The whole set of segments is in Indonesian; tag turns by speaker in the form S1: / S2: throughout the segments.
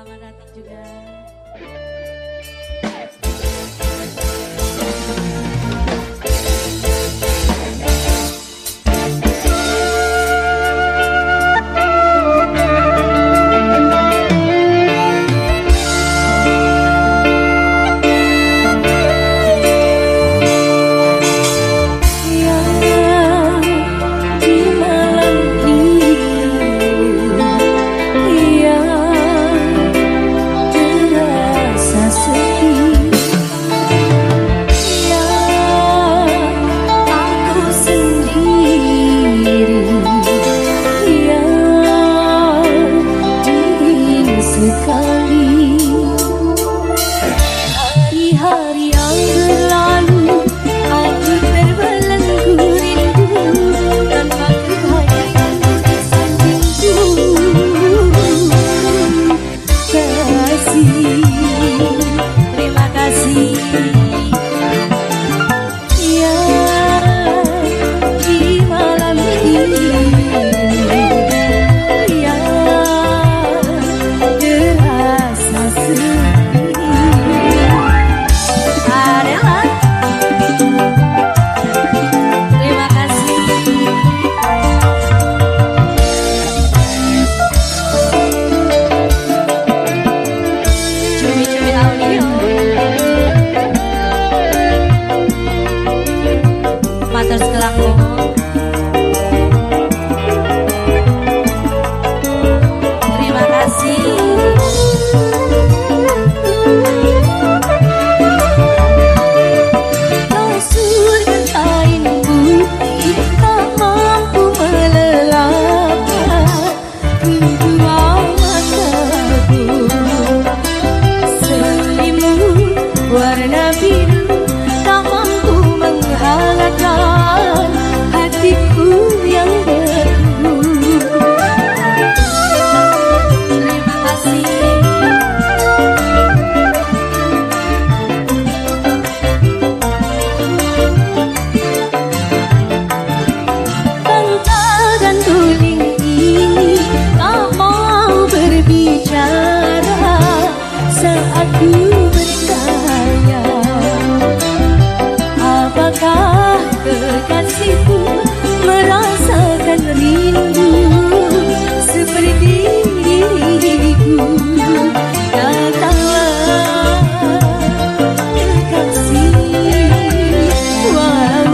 S1: Selamat datang juga.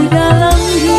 S2: Dalam mimpi